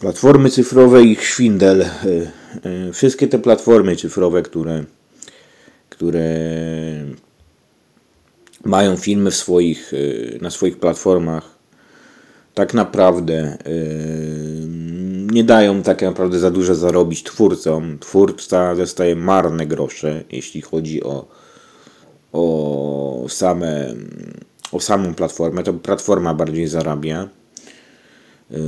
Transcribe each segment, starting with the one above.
Platformy cyfrowe i szwindel. E, e, wszystkie te platformy cyfrowe, które, które mają filmy w swoich, e, na swoich platformach, tak naprawdę nie dają tak naprawdę za dużo zarobić twórcom. Twórca dostaje marne grosze, jeśli chodzi o, o, same, o samą platformę. To platforma bardziej zarabia. Yy,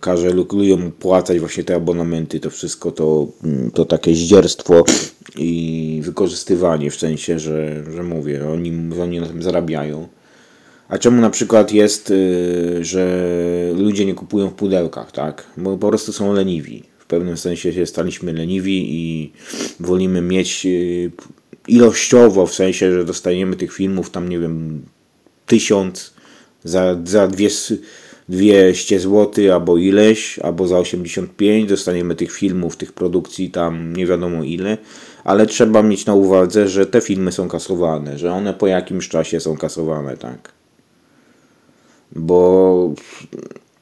każe ludziom płacać właśnie te abonamenty, to wszystko to, to takie zdzierstwo i wykorzystywanie w sensie, że, że mówię, oni, oni na tym zarabiają. A czemu na przykład jest, yy, że ludzie nie kupują w pudełkach, tak? Bo po prostu są leniwi. W pewnym sensie się staliśmy leniwi i wolimy mieć yy, ilościowo, w sensie, że dostajemy tych filmów tam, nie wiem, tysiąc za, za dwie 200 zł albo ileś, albo za 85 dostaniemy tych filmów, tych produkcji tam nie wiadomo ile, ale trzeba mieć na uwadze, że te filmy są kasowane, że one po jakimś czasie są kasowane, tak. Bo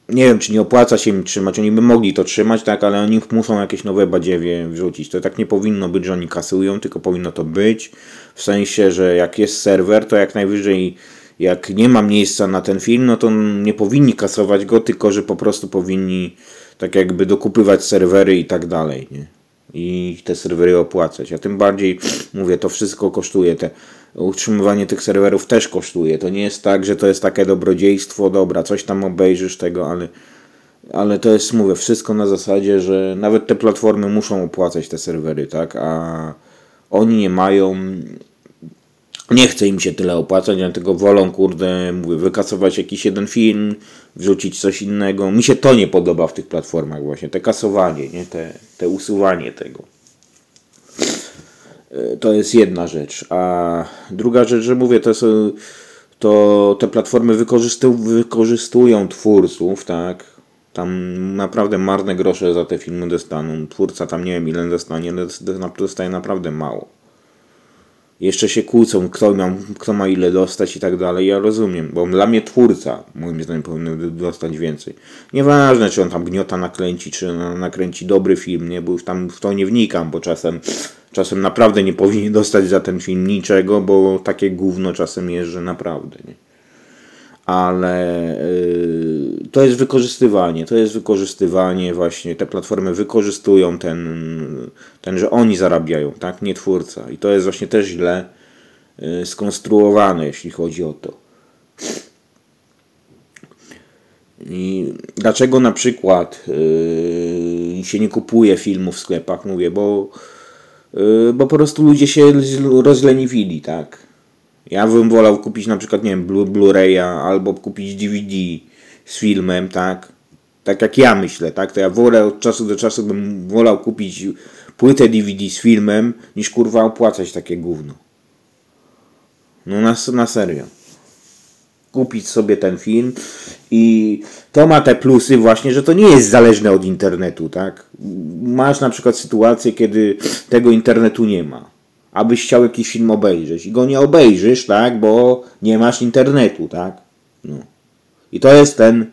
nie wiem, czy nie opłaca się im trzymać, oni by mogli to trzymać, tak, ale oni muszą jakieś nowe badziewie wrzucić. To tak nie powinno być, że oni kasują, tylko powinno to być w sensie, że jak jest serwer, to jak najwyżej jak nie ma miejsca na ten film, no to nie powinni kasować go, tylko że po prostu powinni tak jakby dokupywać serwery i tak dalej, nie? I te serwery opłacać. A tym bardziej, mówię, to wszystko kosztuje. Te, utrzymywanie tych serwerów też kosztuje. To nie jest tak, że to jest takie dobrodziejstwo, dobra, coś tam obejrzysz tego, ale, ale to jest, mówię, wszystko na zasadzie, że nawet te platformy muszą opłacać te serwery, tak? A oni nie mają nie chce im się tyle opłacać, dlatego wolą, kurde, mówię, wykasować jakiś jeden film, wrzucić coś innego. Mi się to nie podoba w tych platformach właśnie, te kasowanie, nie? Te, te usuwanie tego. E, to jest jedna rzecz. A druga rzecz, że mówię, to są, to te platformy wykorzystu, wykorzystują twórców, tak? Tam naprawdę marne grosze za te filmy dostaną. Twórca tam nie wiem ile dostanie, ale dostaje naprawdę mało jeszcze się kłócą, kto ma, kto ma ile dostać i tak dalej. Ja rozumiem, bo dla mnie twórca, moim zdaniem, powinien dostać więcej. Nieważne, czy on tam gniota nakręci, czy on nakręci dobry film, nie? Bo już tam w to nie wnikam, bo czasem, czasem naprawdę nie powinien dostać za ten film niczego, bo takie gówno czasem jest, że naprawdę, nie? Ale yy, to jest wykorzystywanie, to jest wykorzystywanie właśnie, te platformy wykorzystują ten, ten, że oni zarabiają, tak, nie twórca. I to jest właśnie też źle yy, skonstruowane, jeśli chodzi o to. I dlaczego na przykład yy, się nie kupuje filmów w sklepach, mówię, bo, bo po prostu ludzie się rozleniwili, tak ja bym wolał kupić na przykład, nie wiem, Blu-raya albo kupić DVD z filmem, tak? Tak jak ja myślę, tak? To ja wolę od czasu do czasu bym wolał kupić płytę DVD z filmem, niż kurwa opłacać takie gówno. No na, na serio. Kupić sobie ten film i to ma te plusy właśnie, że to nie jest zależne od internetu, tak? Masz na przykład sytuację, kiedy tego internetu nie ma abyś chciał jakiś film obejrzeć i go nie obejrzysz, tak, bo nie masz internetu, tak. No. I to jest ten,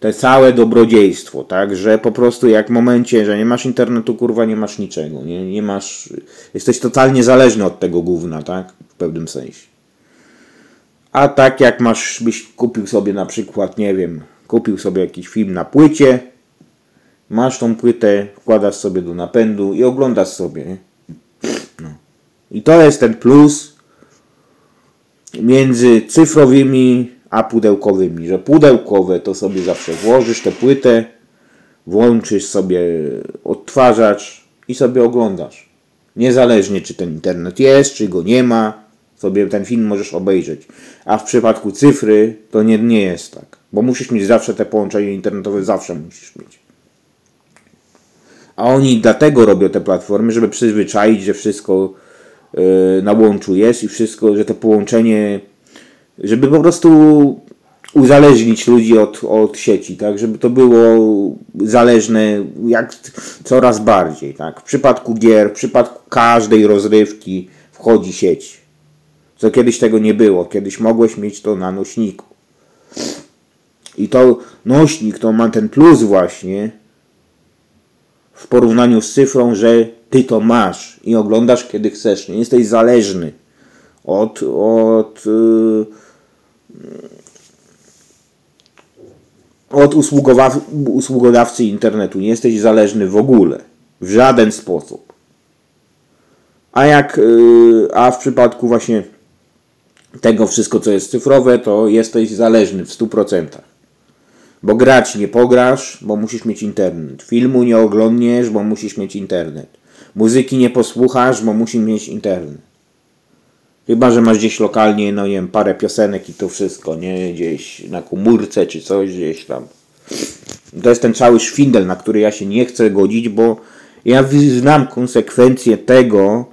te całe dobrodziejstwo, tak, że po prostu jak w momencie, że nie masz internetu, kurwa, nie masz niczego, nie, nie masz, jesteś totalnie zależny od tego gówna, tak, w pewnym sensie. A tak jak masz, byś kupił sobie na przykład, nie wiem, kupił sobie jakiś film na płycie, masz tą płytę, wkładasz sobie do napędu i oglądasz sobie? I to jest ten plus między cyfrowymi a pudełkowymi, że pudełkowe to sobie zawsze włożysz tę płytę, włączysz sobie odtwarzacz i sobie oglądasz. Niezależnie czy ten internet jest, czy go nie ma, sobie ten film możesz obejrzeć. A w przypadku cyfry to nie, nie jest tak, bo musisz mieć zawsze te połączenie internetowe, zawsze musisz mieć. A oni dlatego robią te platformy, żeby przyzwyczaić, że wszystko na łączu jest i wszystko, że to połączenie, żeby po prostu uzależnić ludzi od, od sieci, tak, żeby to było zależne jak coraz bardziej, tak. W przypadku gier, w przypadku każdej rozrywki wchodzi sieć. Co kiedyś tego nie było, kiedyś mogłeś mieć to na nośniku. I to nośnik to ma ten plus właśnie w porównaniu z cyfrą, że ty to masz i oglądasz kiedy chcesz. Nie jesteś zależny od, od, yy, od usługodawcy internetu. Nie jesteś zależny w ogóle. W żaden sposób. A jak, yy, a w przypadku właśnie tego wszystko, co jest cyfrowe, to jesteś zależny w 100%. Bo grać nie pograsz, bo musisz mieć internet. Filmu nie oglądniesz, bo musisz mieć internet. Muzyki nie posłuchasz, bo musisz mieć internet. Chyba, że masz gdzieś lokalnie, no nie wiem, parę piosenek i to wszystko, nie? Gdzieś na komórce czy coś gdzieś tam. To jest ten cały szwindel, na który ja się nie chcę godzić, bo ja znam konsekwencje tego,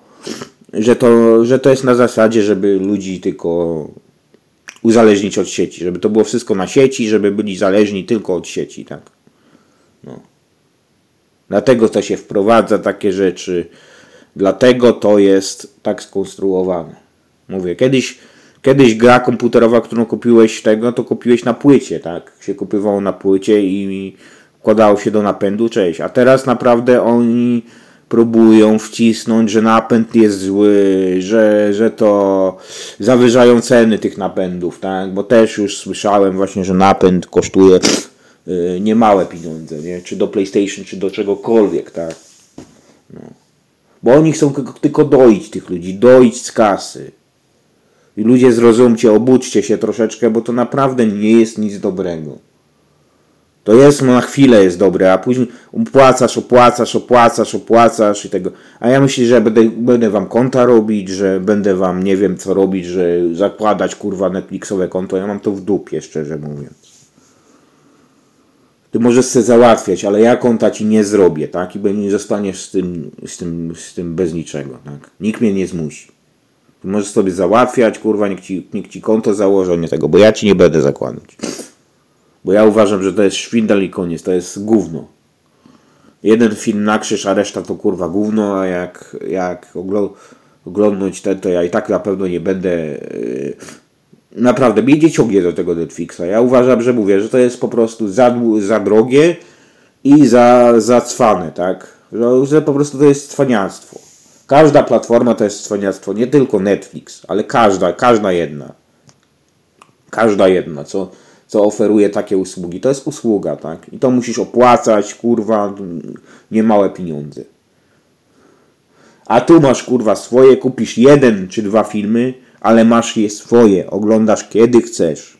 że to, że to jest na zasadzie, żeby ludzi tylko uzależnić od sieci, żeby to było wszystko na sieci, żeby byli zależni tylko od sieci, tak. No. Dlatego to się wprowadza takie rzeczy, dlatego to jest tak skonstruowane. Mówię, kiedyś, kiedyś gra komputerowa, którą kupiłeś tego, to kupiłeś na płycie, tak? Się kupywało na płycie i wkładało się do napędu, cześć. A teraz naprawdę oni próbują wcisnąć, że napęd jest zły, że, że to zawyżają ceny tych napędów, tak? Bo też już słyszałem właśnie, że napęd kosztuje niemałe pieniądze, nie? Czy do PlayStation, czy do czegokolwiek, tak? No. Bo oni chcą tylko doić tych ludzi, doić z kasy. I ludzie zrozumcie, obudźcie się troszeczkę, bo to naprawdę nie jest nic dobrego. To jest na chwilę jest dobre, a później opłacasz, opłacasz, opłacasz, opłacasz i tego. A ja myślę, że będę, będę wam konta robić, że będę wam nie wiem co robić, że zakładać kurwa Netflixowe konto. Ja mam to w dupie, szczerze mówiąc. Ty możesz sobie załatwiać, ale ja konta ci nie zrobię, tak? I nie zostaniesz z tym, z tym, z tym bez niczego, tak? Nikt mnie nie zmusi. Ty możesz sobie załatwiać, kurwa, nikt ci, ci konto założy, nie tego, bo ja ci nie będę zakładać. Bo ja uważam, że to jest szwindel i koniec, to jest gówno. Jeden film na krzyż, a reszta to kurwa gówno, a jak, jak oglądnąć ten, to ja i tak na pewno nie będę... Naprawdę, mnie ciągnie do tego Netflixa. Ja uważam, że mówię, że to jest po prostu za, za drogie i za, za cwane, tak? Że, że po prostu to jest cwaniactwo. Każda platforma to jest cwaniactwo, nie tylko Netflix, ale każda, każda jedna. Każda jedna, co co oferuje takie usługi. To jest usługa, tak? I to musisz opłacać, kurwa, niemałe pieniądze. A tu masz, kurwa, swoje, kupisz jeden czy dwa filmy, ale masz je swoje. Oglądasz kiedy chcesz.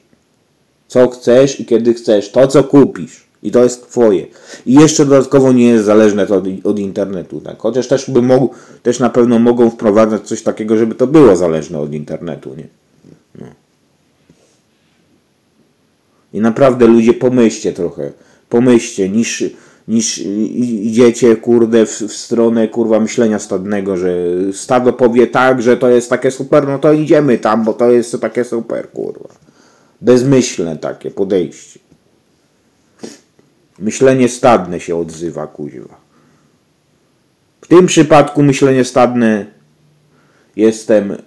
Co chcesz i kiedy chcesz. To, co kupisz. I to jest twoje. I jeszcze dodatkowo nie jest zależne to od, od internetu, tak? Chociaż też by mógł, też na pewno mogą wprowadzać coś takiego, żeby to było zależne od internetu, nie? No. I naprawdę ludzie pomyślcie trochę. Pomyślcie, niż, niż idziecie kurde w, w stronę kurwa myślenia stadnego, że stado powie tak, że to jest takie super, no to idziemy tam, bo to jest takie super, kurwa. Bezmyślne takie podejście. Myślenie stadne się odzywa, kuźwa. W tym przypadku myślenie stadne jestem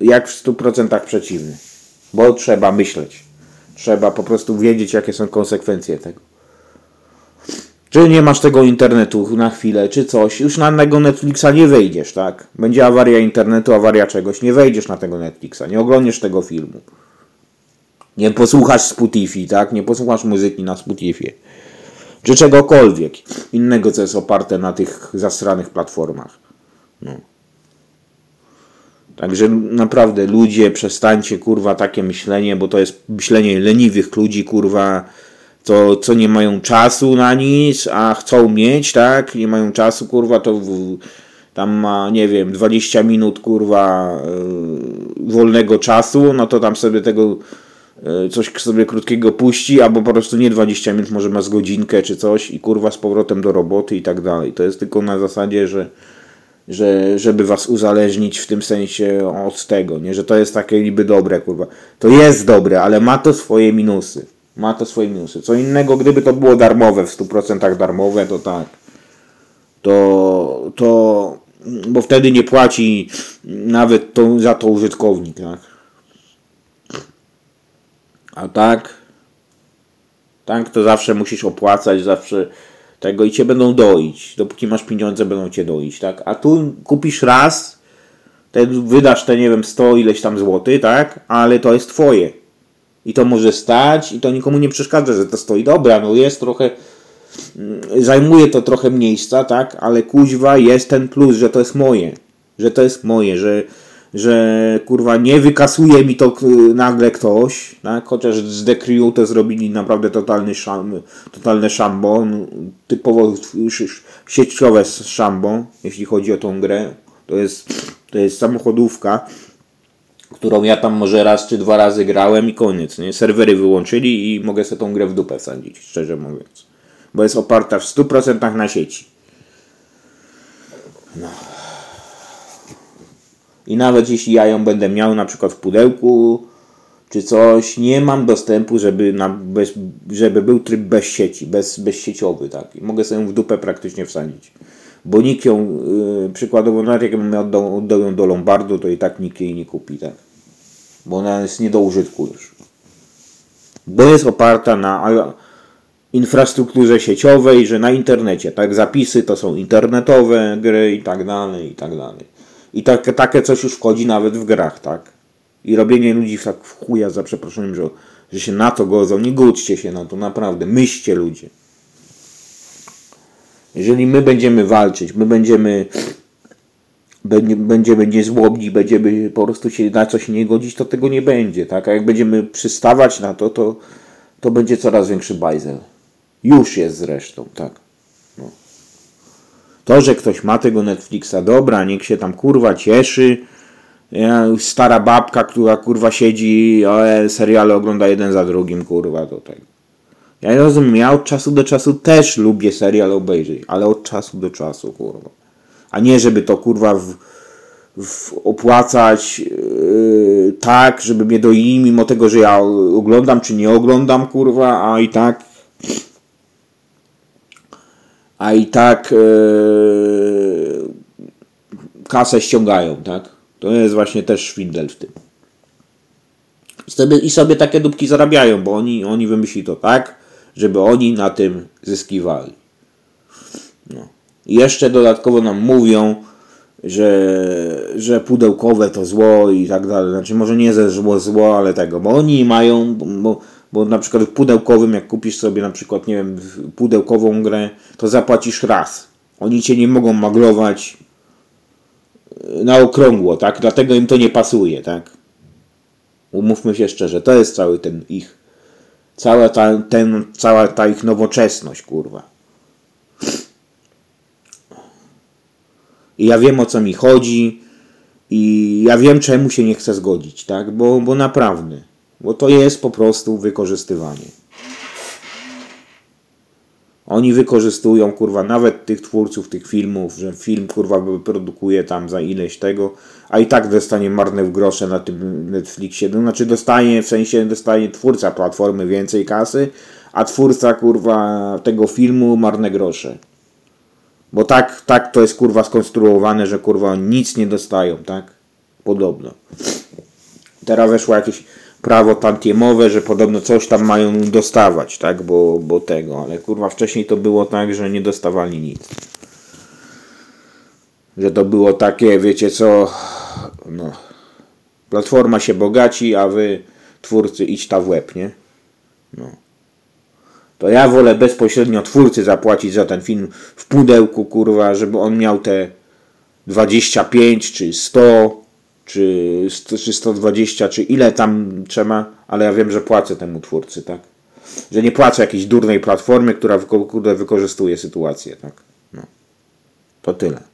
jak w 100% przeciwny, bo trzeba myśleć. Trzeba po prostu wiedzieć, jakie są konsekwencje tego. Czy nie masz tego internetu na chwilę, czy coś, już na tego Netflixa nie wejdziesz, tak? Będzie awaria internetu, awaria czegoś, nie wejdziesz na tego Netflixa, nie oglądasz tego filmu. Nie posłuchasz Spotify, tak? Nie posłuchasz muzyki na Spotify. Czy czegokolwiek innego, co jest oparte na tych zasranych platformach. No. Także naprawdę ludzie, przestańcie kurwa takie myślenie, bo to jest myślenie leniwych ludzi, kurwa, to co nie mają czasu na nic, a chcą mieć, tak? Nie mają czasu, kurwa, to w, tam ma, nie wiem, 20 minut, kurwa, yy, wolnego czasu, no to tam sobie tego yy, coś sobie krótkiego puści, albo po prostu nie 20 minut, może ma z godzinkę czy coś i kurwa z powrotem do roboty i tak dalej. To jest tylko na zasadzie, że że, żeby was uzależnić w tym sensie od tego, nie? Że to jest takie niby dobre, kurwa. To jest dobre, ale ma to swoje minusy. Ma to swoje minusy. Co innego, gdyby to było darmowe, w 100% darmowe, to tak. To, to, bo wtedy nie płaci nawet to, za to użytkownik, tak? A tak, tak? To zawsze musisz opłacać, zawsze tego i cię będą doić. Dopóki masz pieniądze, będą cię doić, tak? A tu kupisz raz, te, wydasz te, nie wiem, 100 ileś tam złoty, tak? Ale to jest twoje. I to może stać i to nikomu nie przeszkadza, że to stoi. Dobra, no jest trochę, mm, zajmuje to trochę miejsca, tak? Ale kuźwa jest ten plus, że to jest moje. Że to jest moje, że, że kurwa nie wykasuje mi to nagle ktoś, tak? chociaż z The Crew to zrobili naprawdę totalny szam, totalne szambo, no, typowo sieciowe szambo, jeśli chodzi o tą grę. To jest, to jest samochodówka, którą ja tam może raz czy dwa razy grałem i koniec. Nie? Serwery wyłączyli i mogę sobie tą grę w dupę wsadzić, szczerze mówiąc. Bo jest oparta w 100% na sieci. No. I nawet jeśli ja ją będę miał na przykład w pudełku czy coś, nie mam dostępu, żeby, na, bez, żeby był tryb bez sieci, bez, bezsieciowy. Tak? I mogę sobie ją w dupę praktycznie wsadzić. Bo nikt ją, yy, przykładowo, nawet jakbym oddał, oddał ją do Lombardu, to i tak nikt jej nie kupi. Tak? Bo ona jest nie do użytku już. Bo jest oparta na infrastrukturze sieciowej, że na internecie, tak, zapisy to są internetowe gry i tak dalej, i tak dalej. I tak, takie coś już wchodzi nawet w grach, tak? I robienie ludzi tak w chuja, za przeproszeniem, że, że się na to godzą. Nie gódźcie się na to, naprawdę. Myślcie ludzie. Jeżeli my będziemy walczyć, my będziemy będziemy niezłobni, będziemy po prostu się na coś nie godzić, to tego nie będzie, tak? A jak będziemy przystawać na to, to, to będzie coraz większy bajzel. Już jest zresztą, tak. No. To, że ktoś ma tego Netflixa, dobra, niech się tam kurwa cieszy. Stara babka, która kurwa siedzi, ale seriale ogląda jeden za drugim, kurwa, do tego. Ja rozumiem, ja od czasu do czasu też lubię serial obejrzeć, ale od czasu do czasu, kurwa. A nie, żeby to kurwa w, w opłacać yy, tak, żeby mnie doili, mimo tego, że ja oglądam czy nie oglądam, kurwa, a i tak a i tak yy, kasę ściągają, tak? To jest właśnie też szwindel w tym. I sobie, I sobie takie dupki zarabiają, bo oni, oni wymyślili to tak, żeby oni na tym zyskiwali. No. Jeszcze dodatkowo nam mówią, że, że pudełkowe to zło i tak dalej. Znaczy może nie ze zło, zło, ale tego, bo oni mają, bo, bo na przykład w pudełkowym, jak kupisz sobie na przykład, nie wiem, pudełkową grę, to zapłacisz raz. Oni cię nie mogą maglować e, na okrągło, tak? Dlatego im to nie pasuje, tak? Umówmy się szczerze, to jest cały ten ich, cała ta, ten, cała ta ich nowoczesność, kurwa. I ja wiem o co mi chodzi i ja wiem czemu się nie chcę zgodzić, tak? Bo, bo naprawdę. Bo to jest po prostu wykorzystywanie. Oni wykorzystują, kurwa, nawet tych twórców tych filmów, że film, kurwa, produkuje tam za ileś tego, a i tak dostanie marne w grosze na tym Netflixie. No, znaczy dostanie, w sensie dostanie twórca platformy więcej kasy, a twórca, kurwa, tego filmu marne grosze. Bo tak, tak to jest, kurwa, skonstruowane, że, kurwa, nic nie dostają, tak? Podobno. Teraz weszło jakieś prawo tantiemowe, że podobno coś tam mają dostawać, tak, bo, bo tego, ale kurwa wcześniej to było tak, że nie dostawali nic. Że to było takie, wiecie co, no, platforma się bogaci, a wy twórcy idź ta w łeb, nie? No. To ja wolę bezpośrednio twórcy zapłacić za ten film w pudełku, kurwa, żeby on miał te 25 czy 100 czy, czy 120, czy ile tam trzeba, ale ja wiem, że płacę temu twórcy, tak? Że nie płacę jakiejś durnej platformie, która wyko wykorzystuje sytuację, tak? No. To tyle.